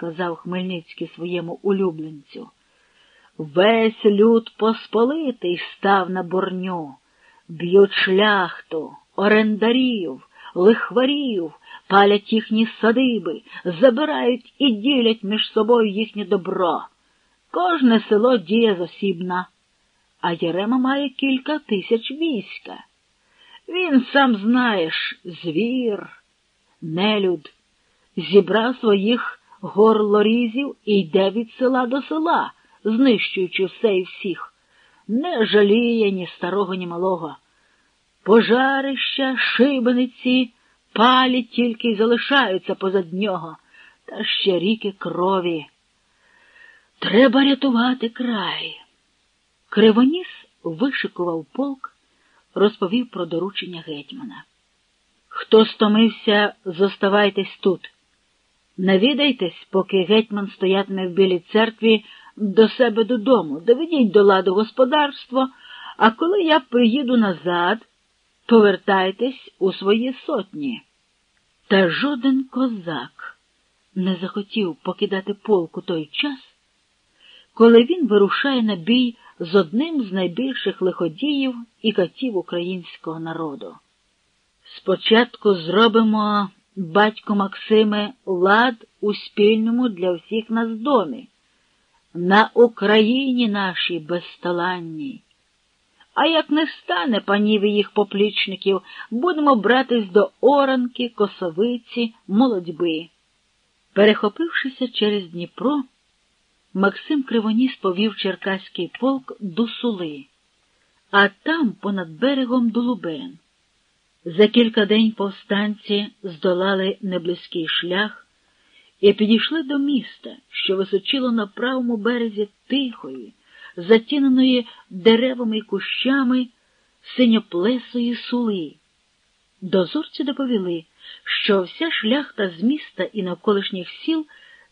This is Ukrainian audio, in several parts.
сказав Хмельницький своєму улюбленцю. Весь люд посполитий став на борню, б'ють шляхту, орендарів, лихварів, палять їхні садиби, забирають і ділять між собою їхнє добро. Кожне село діє зосібна, а Єрема має кілька тисяч війська. Він, сам знаєш, звір, нелюд, зібрав своїх горлорізів і йде від села до села, знищуючи все і всіх. Не жаліє ні старого, ні малого. Пожарища, шибениці, палі тільки й залишаються позад нього, та ще ріки крові. Треба рятувати край. Кривоніс вишикував полк, розповів про доручення гетьмана. Хто стомився, зоставайтесь тут. Навідайтесь, поки гетьман стоятиме в білій церкві до себе додому, доведіть до ладу господарство, а коли я приїду назад, повертайтесь у свої сотні. Та жоден козак не захотів покидати полк у той час, коли він вирушає на бій з одним з найбільших лиходіїв і катів українського народу. Спочатку зробимо, батько Максиме, лад у спільному для всіх нас домі, на Україні нашій безталанній. А як не стане панів і їх поплічників, будемо братись до оранки, косовиці, молодьби. Перехопившися через Дніпро, Максим Кривоніс повів Черкаський полк до Сули, а там понад берегом до Лубен. За кілька день повстанці здолали неблизький шлях і підійшли до міста, що височило на правому березі тихої, затіненої деревами і кущами синьоплесої сули. Дозорці доповіли, що вся шляхта з міста і навколишніх сіл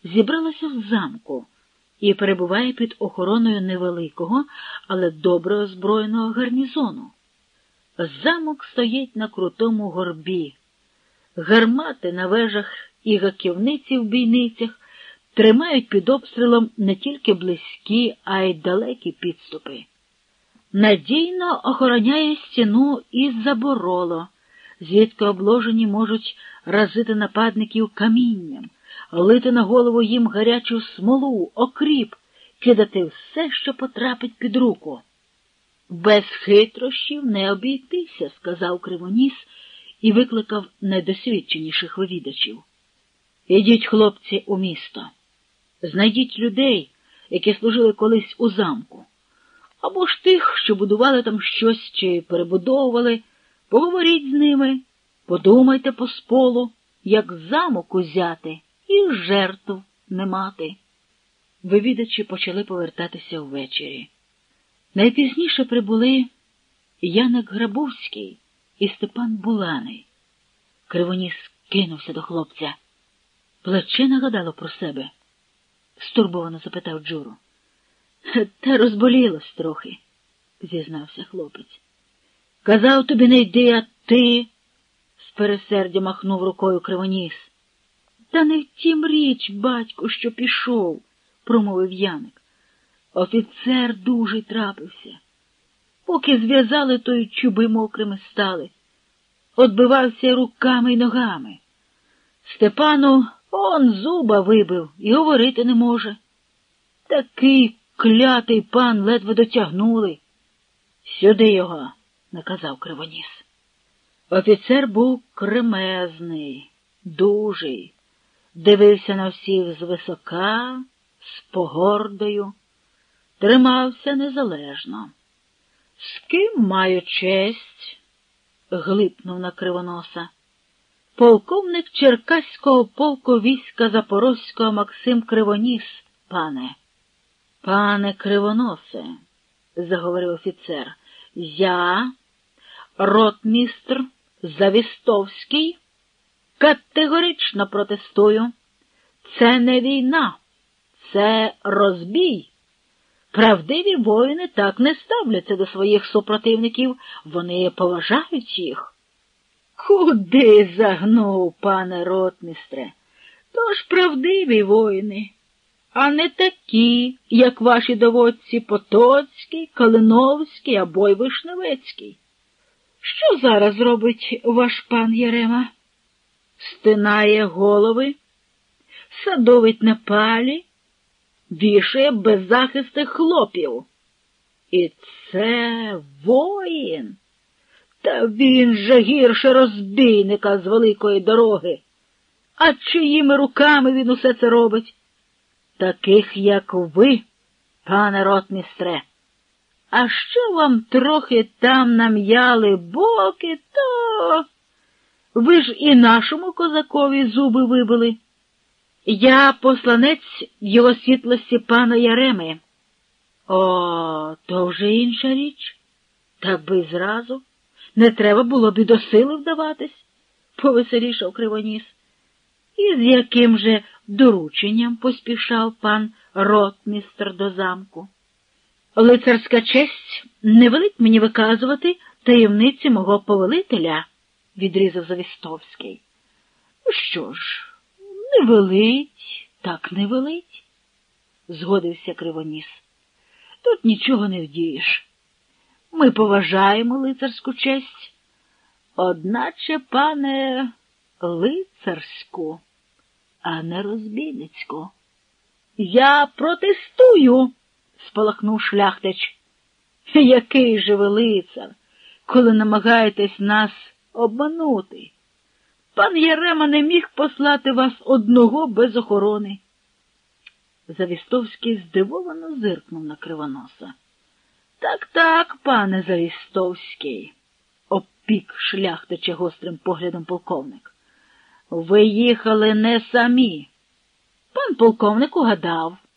зібралася в замку і перебуває під охороною невеликого, але добре озброєного гарнізону. Замок стоїть на крутому горбі. Гармати на вежах і гаківниці в бійницях тримають під обстрілом не тільки близькі, а й далекі підступи. Надійно охороняє стіну і забороло, звідки обложені можуть разити нападників камінням, лити на голову їм гарячу смолу, окріп, кидати все, що потрапить під руку. Без хитрощів не обійтися, сказав Кривоніс і викликав найдосвідченіших вивідачів. Ідіть, хлопці, у місто. Знайдіть людей, які служили колись у замку, або ж тих, що будували там щось чи перебудовували, поговоріть з ними, подумайте по сполу, як замок узяти і жертв не мати. Вивідачі почали повертатися ввечері. Найпізніше прибули Яник Грабовський і Степан Буланий. Кривоніс кинувся до хлопця. Плече нагадало про себе, стурбовано запитав Джуру. Та розболілось трохи, зізнався хлопець. Казав тобі не йди, а ти, з пересердя махнув рукою Кривоніс. Та не в тім річ, батько, що пішов, промовив Яник. Офіцер дужий трапився. Поки зв'язали, то й чуби мокрими стали. Отбивався руками й ногами. Степану он зуба вибив і говорити не може. Такий клятий пан ледве дотягнули. Сюди його, наказав Кривоніс. Офіцер був кремезний, дужий, дивився на всіх звисока, з погордою тримався незалежно. З ким маю честь? глипнув на кривоноса. Полковник Черкаського полку війська Запорозького Максим Кривоніс, пане. Пане Кривоносе, заговорив офіцер, я, ротмістр Завістовський, категорично протестую. Це не війна, це розбій. Правдиві воїни так не ставляться до своїх супротивників, вони поважають їх. Куди загнув, пане ротмістре? Тож правдиві воїни, а не такі, як ваші доводці Потоцький, Калиновський або й Вишневецький. Що зараз робить ваш пан Єрема? Стинає голови, садовить на палі, вішає беззахистих хлопів. І це воїн. Та він же гірше розбійника з великої дороги. А чиїми руками він усе це робить? Таких, як ви, пане ротмістре. А що вам трохи там нам'яли боки, то ви ж і нашому козакові зуби вибили. Я посланець його світлості пана Яреми. О, то вже інша річ. Так би зразу. Не треба було б і до сили вдаватись, повеселішав Кривоніс. І з яким же дорученням поспішав пан ротмістр до замку. Лицарська честь не велить мені виказувати таємниці мого повелителя, відрізав Завістовський. Що ж, не велить, так не велить, згодився Кривоніс. Тут нічого не вдієш. Ми поважаємо лицарську честь, одначе, пане, лицарську, а не розбійницьку. Я протестую, спалахнув шляхтич. Який же ви лицар, коли намагаєтесь нас обманути? Пан Ярема не міг послати вас одного без охорони. Завістовський здивовано зиркнув на кривоноса. Так, так, пане Завістовський, обпік шляхтича гострим поглядом полковник. Ви їхали не самі. Пан полковник угадав.